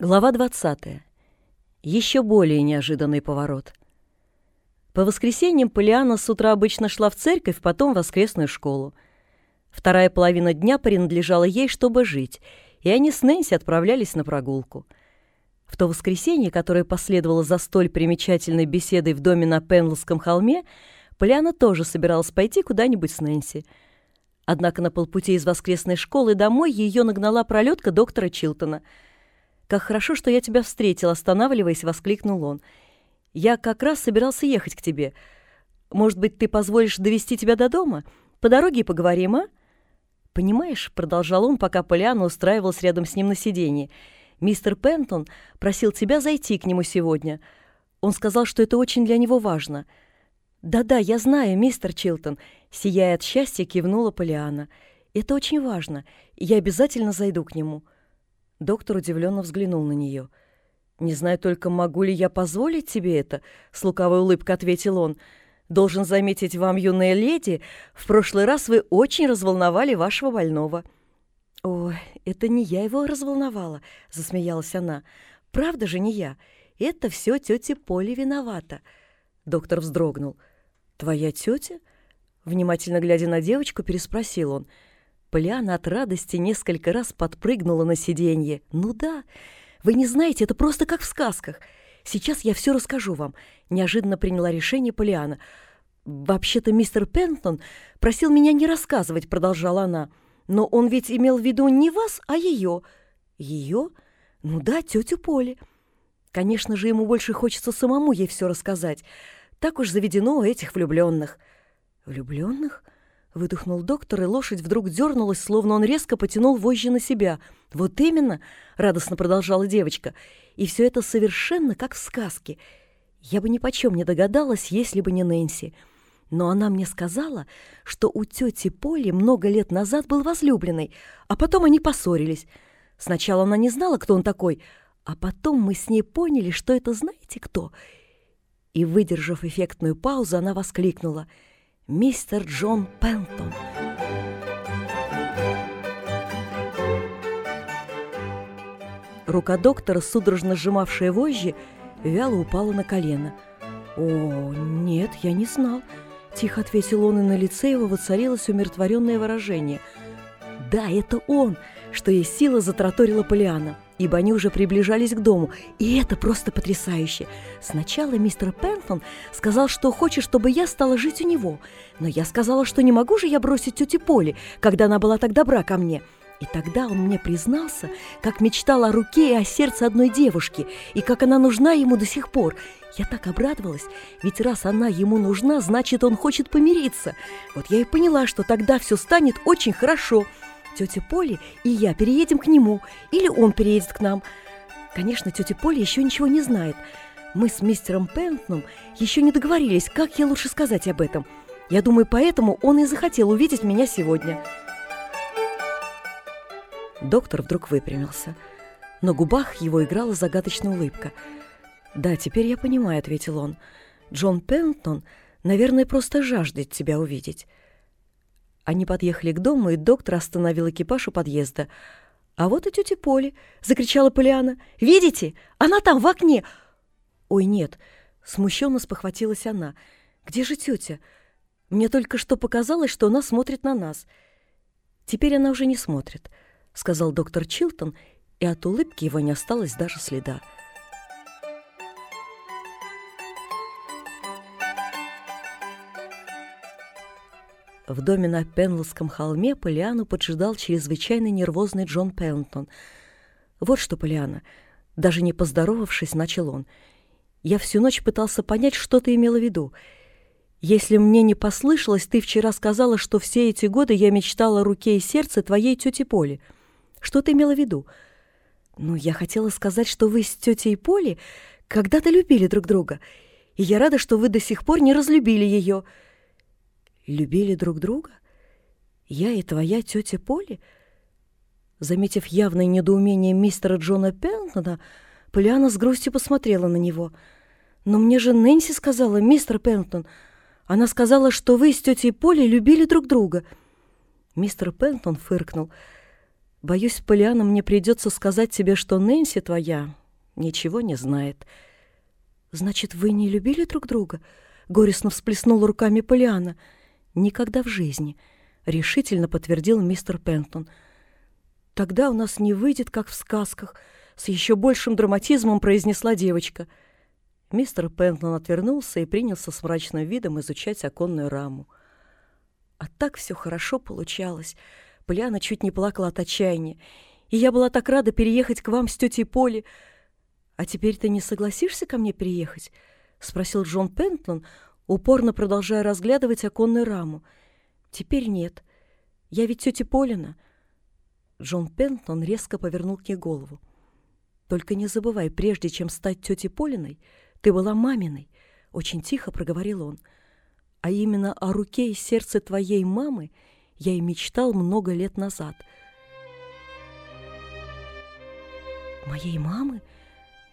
Глава 20. Еще более неожиданный поворот. По воскресеньям Полиана с утра обычно шла в церковь, потом в воскресную школу. Вторая половина дня принадлежала ей, чтобы жить, и они с Нэнси отправлялись на прогулку. В то воскресенье, которое последовало за столь примечательной беседой в доме на Пенлском холме, Полиана тоже собиралась пойти куда-нибудь с Нэнси. Однако на полпути из воскресной школы домой ее нагнала пролетка доктора Чилтона — «Как хорошо, что я тебя встретил», — останавливаясь, воскликнул он. «Я как раз собирался ехать к тебе. Может быть, ты позволишь довести тебя до дома? По дороге поговорим, а?» «Понимаешь», — продолжал он, пока Полиана устраивалась рядом с ним на сиденье, «мистер Пентон просил тебя зайти к нему сегодня. Он сказал, что это очень для него важно». «Да-да, я знаю, мистер Чилтон», — сияя от счастья, кивнула Полиана. «Это очень важно. Я обязательно зайду к нему». Доктор удивленно взглянул на нее. «Не знаю только, могу ли я позволить тебе это?» — с лукавой улыбкой ответил он. «Должен заметить вам, юная леди, в прошлый раз вы очень разволновали вашего больного». «Ой, это не я его разволновала», — засмеялась она. «Правда же не я. Это все тетя Поли виновата». Доктор вздрогнул. «Твоя тетя?» Внимательно глядя на девочку, переспросил он — Поляна от радости несколько раз подпрыгнула на сиденье. «Ну да, вы не знаете, это просто как в сказках. Сейчас я все расскажу вам», — неожиданно приняла решение Полиана. «Вообще-то мистер Пентон просил меня не рассказывать», — продолжала она. «Но он ведь имел в виду не вас, а ее». «Ее? Ну да, тетю Поли». Конечно же, ему больше хочется самому ей все рассказать. Так уж заведено у этих влюбленных. «Влюбленных?» Выдохнул доктор, и лошадь вдруг дернулась, словно он резко потянул вожжи на себя. «Вот именно!» — радостно продолжала девочка. «И все это совершенно как в сказке. Я бы ни почем не догадалась, если бы не Нэнси. Но она мне сказала, что у тети Поли много лет назад был возлюбленный, а потом они поссорились. Сначала она не знала, кто он такой, а потом мы с ней поняли, что это знаете кто?» И, выдержав эффектную паузу, она воскликнула — мистер Джон Пентон. Рука доктора, судорожно сжимавшая вожжи, вяло упала на колено. «О, нет, я не знал», — тихо ответил он, и на лице его воцарилось умиротворенное выражение. «Да, это он!» — что есть сила затраторила Полиана ибо они уже приближались к дому, и это просто потрясающе. Сначала мистер Пентон сказал, что хочет, чтобы я стала жить у него, но я сказала, что не могу же я бросить тети Поли, когда она была так добра ко мне. И тогда он мне признался, как мечтал о руке и о сердце одной девушки, и как она нужна ему до сих пор. Я так обрадовалась, ведь раз она ему нужна, значит, он хочет помириться. Вот я и поняла, что тогда все станет очень хорошо – Тетя Поли и я переедем к нему, или он переедет к нам. Конечно, тетя Поли еще ничего не знает. Мы с мистером Пентном еще не договорились, как я лучше сказать об этом. Я думаю, поэтому он и захотел увидеть меня сегодня. Доктор вдруг выпрямился. На губах его играла загадочная улыбка. «Да, теперь я понимаю», — ответил он. «Джон Пентон, наверное, просто жаждет тебя увидеть». Они подъехали к дому, и доктор остановил экипаж у подъезда. «А вот и тетя Поли!» — закричала Полиана. «Видите? Она там, в окне!» «Ой, нет!» — смущенно спохватилась она. «Где же тетя? Мне только что показалось, что она смотрит на нас». «Теперь она уже не смотрит», — сказал доктор Чилтон, и от улыбки его не осталось даже следа. В доме на Пенлском холме Полиану поджидал чрезвычайно нервозный Джон Пентон. «Вот что, Полиана, даже не поздоровавшись, начал он. Я всю ночь пытался понять, что ты имела в виду. Если мне не послышалось, ты вчера сказала, что все эти годы я мечтала о руке и сердце твоей тети Поли. Что ты имела в виду? Ну, я хотела сказать, что вы с тетей Поли когда-то любили друг друга, и я рада, что вы до сих пор не разлюбили ее» любили друг друга? Я и твоя тетя Поли?» Заметив явное недоумение мистера Джона Пентона, Полиана с грустью посмотрела на него. «Но мне же Нэнси сказала, мистер Пентон. Она сказала, что вы с тетей Полей любили друг друга». Мистер Пентон фыркнул. Боюсь, Полиана, мне придется сказать тебе, что Нэнси твоя ничего не знает. Значит, вы не любили друг друга? Горестно всплеснула руками Полиана. Никогда в жизни, решительно подтвердил мистер Пентон. Тогда у нас не выйдет, как в сказках, с еще большим драматизмом произнесла девочка. Мистер Пентон отвернулся и принялся с мрачным видом изучать оконную раму. А так все хорошо получалось. Поляна чуть не плакала от отчаяния. И я была так рада переехать к вам с тетей Поли. А теперь ты не согласишься ко мне приехать? Спросил Джон Пентлон, упорно продолжая разглядывать оконную раму. Теперь нет. Я ведь тетя Полина. Джон Пентлон резко повернул к ней голову. Только не забывай, прежде чем стать тетей Полиной, ты была маминой, очень тихо проговорил он. А именно о руке и сердце твоей мамы — я и мечтал много лет назад. Моей мамы?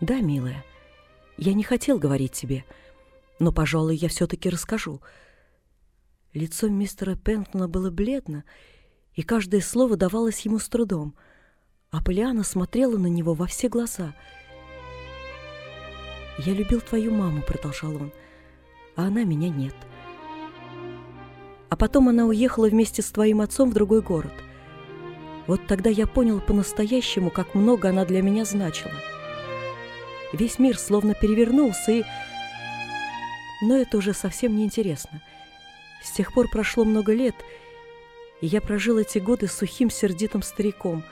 Да, милая. Я не хотел говорить тебе, но, пожалуй, я все-таки расскажу. Лицо мистера Пентона было бледно, и каждое слово давалось ему с трудом, а Полиана смотрела на него во все глаза. «Я любил твою маму», — продолжал он, — «а она меня нет». А потом она уехала вместе с твоим отцом в другой город. Вот тогда я понял по-настоящему, как много она для меня значила. Весь мир словно перевернулся, и... Но это уже совсем не интересно. С тех пор прошло много лет, и я прожил эти годы сухим сердитым стариком.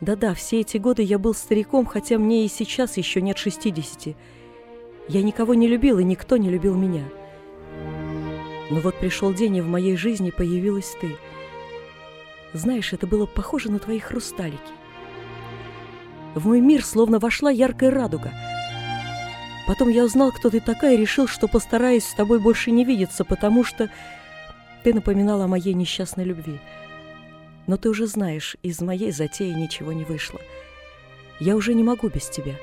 Да-да, все эти годы я был стариком, хотя мне и сейчас еще нет шестидесяти. Я никого не любил, и никто не любил меня. — но вот пришел день, и в моей жизни появилась ты. Знаешь, это было похоже на твои хрусталики. В мой мир словно вошла яркая радуга. Потом я узнал, кто ты такая, и решил, что постараюсь с тобой больше не видеться, потому что ты напоминала о моей несчастной любви. Но ты уже знаешь, из моей затеи ничего не вышло. Я уже не могу без тебя.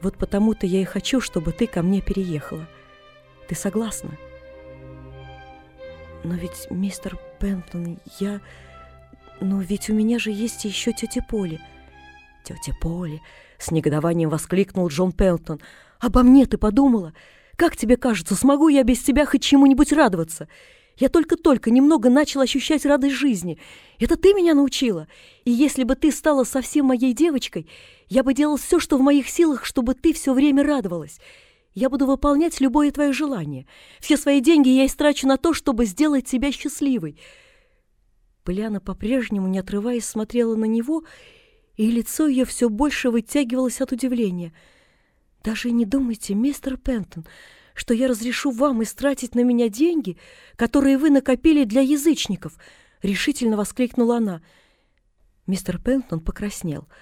Вот потому-то я и хочу, чтобы ты ко мне переехала. Ты согласна?» Но ведь, мистер Пентон, я... Но ведь у меня же есть еще тетя Поли. Тетя Поли, с негодованием воскликнул Джон Пентон. Обо мне ты подумала? Как тебе кажется, смогу я без тебя хоть чему-нибудь радоваться? Я только-только немного начал ощущать радость жизни. Это ты меня научила. И если бы ты стала совсем моей девочкой, я бы делал все, что в моих силах, чтобы ты все время радовалась. Я буду выполнять любое твое желание. Все свои деньги я истрачу на то, чтобы сделать тебя счастливой». Поляна по-прежнему, не отрываясь, смотрела на него, и лицо ее все больше вытягивалось от удивления. «Даже не думайте, мистер Пентон, что я разрешу вам истратить на меня деньги, которые вы накопили для язычников!» — решительно воскликнула она. Мистер Пентон покраснел —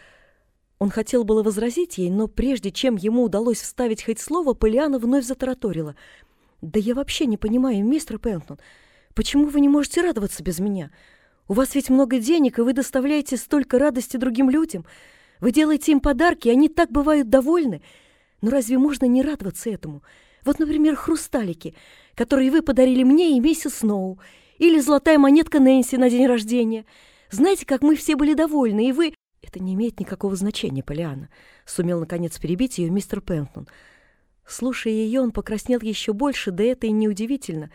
он хотел было возразить ей, но прежде чем ему удалось вставить хоть слово, Полиана вновь затараторила. «Да я вообще не понимаю, мистер Пентон, почему вы не можете радоваться без меня? У вас ведь много денег, и вы доставляете столько радости другим людям. Вы делаете им подарки, и они так бывают довольны. Но разве можно не радоваться этому? Вот, например, хрусталики, которые вы подарили мне и миссис Сноу, или золотая монетка Нэнси на день рождения. Знаете, как мы все были довольны, и вы... «Это не имеет никакого значения, Полиана», — сумел, наконец, перебить ее мистер Пентон. Слушая ее, он покраснел еще больше, да это и неудивительно,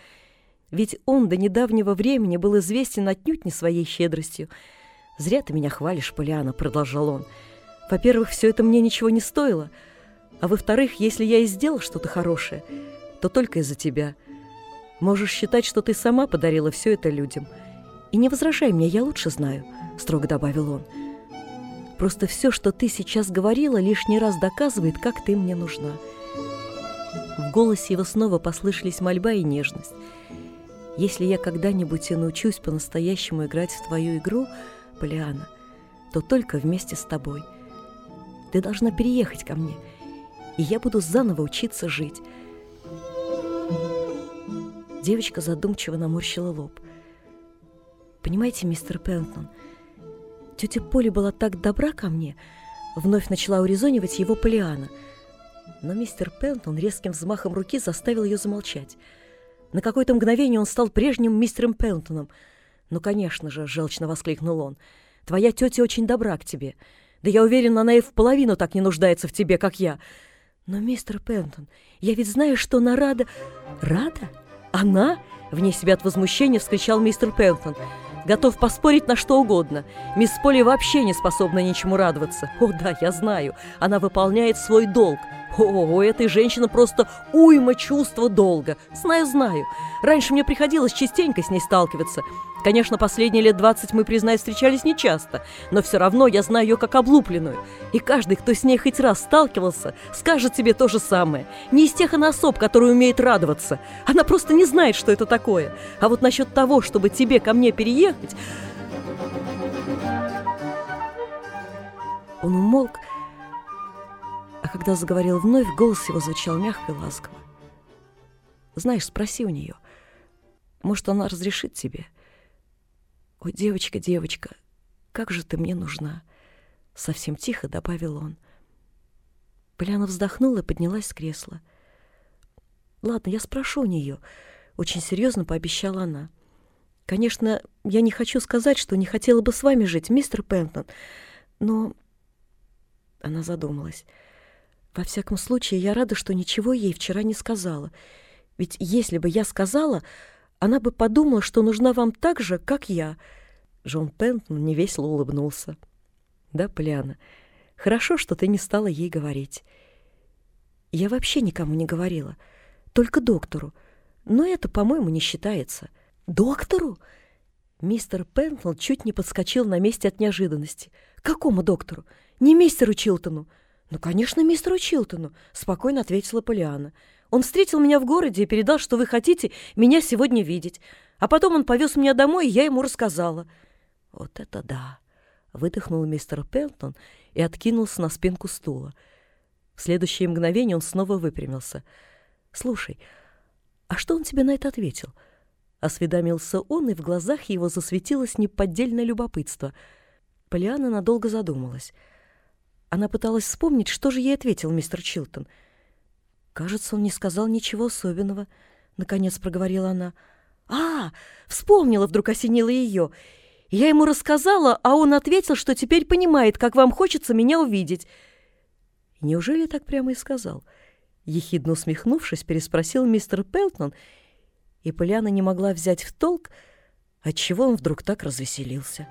ведь он до недавнего времени был известен отнюдь не своей щедростью. «Зря ты меня хвалишь, Полиана», — продолжал он. «Во-первых, все это мне ничего не стоило, а во-вторых, если я и сделал что-то хорошее, то только из-за тебя. Можешь считать, что ты сама подарила все это людям. И не возражай мне, я лучше знаю», — строго добавил он. Просто все, что ты сейчас говорила, лишний раз доказывает, как ты мне нужна. В голосе его снова послышались мольба и нежность. Если я когда-нибудь и научусь по-настоящему играть в твою игру, Полиана, то только вместе с тобой. Ты должна переехать ко мне, и я буду заново учиться жить. Девочка задумчиво наморщила лоб. Понимаете, мистер Пентон, — Тетя Поля была так добра ко мне, вновь начала урезонивать его Полиана. Но мистер Пентон резким взмахом руки заставил ее замолчать. На какое-то мгновение он стал прежним мистером Пентоном. «Ну, конечно же!» — желчно воскликнул он. Твоя тетя очень добра к тебе. Да я уверена, она и в половину так не нуждается в тебе, как я. Но, мистер Пентон, я ведь знаю, что она рада... Рада? Она? Вне себя от возмущения вскричал мистер Пентон. Готов поспорить на что угодно. Мисс Поли вообще не способна ничему радоваться. О, да, я знаю. Она выполняет свой долг. О, у этой женщины просто уйма чувства долга. Знаю, знаю. Раньше мне приходилось частенько с ней сталкиваться. Конечно, последние лет двадцать мы, признаюсь, встречались нечасто, но все равно я знаю ее как облупленную. И каждый, кто с ней хоть раз сталкивался, скажет тебе то же самое. Не из тех она особ, которые умеет радоваться. Она просто не знает, что это такое. А вот насчет того, чтобы тебе ко мне переехать... Он умолк, когда заговорил вновь, голос его звучал мягко и ласково. «Знаешь, спроси у нее. Может, она разрешит тебе?» «Ой, девочка, девочка, как же ты мне нужна!» Совсем тихо добавил он. Поляна вздохнула и поднялась с кресла. «Ладно, я спрошу у нее», — очень серьезно пообещала она. «Конечно, я не хочу сказать, что не хотела бы с вами жить, мистер Пентон, но...» Она задумалась. «Во всяком случае, я рада, что ничего ей вчера не сказала. Ведь если бы я сказала, она бы подумала, что нужна вам так же, как я». Джон Пентон невесело улыбнулся. «Да, Поляна, хорошо, что ты не стала ей говорить». «Я вообще никому не говорила, только доктору. Но это, по-моему, не считается». «Доктору?» Мистер Пентон чуть не подскочил на месте от неожиданности. «Какому доктору? Не мистеру Чилтону?» «Ну, конечно, мистеру Чилтону», — спокойно ответила Полиана. Он встретил меня в городе и передал, что вы хотите меня сегодня видеть. А потом он повез меня домой, и я ему рассказала». «Вот это да!» — выдохнул мистер Пелтон и откинулся на спинку стула. В следующее мгновение он снова выпрямился. «Слушай, а что он тебе на это ответил?» Осведомился он, и в глазах его засветилось неподдельное любопытство. Полиана надолго задумалась. Она пыталась вспомнить, что же ей ответил мистер Чилтон — «Кажется, он не сказал ничего особенного», — наконец проговорила она. «А, вспомнила!» — вдруг осенила ее. «Я ему рассказала, а он ответил, что теперь понимает, как вам хочется меня увидеть». «Неужели так прямо и сказал?» Ехидно усмехнувшись, переспросил мистер Пелтон, и Поляна не могла взять в толк, отчего он вдруг так развеселился.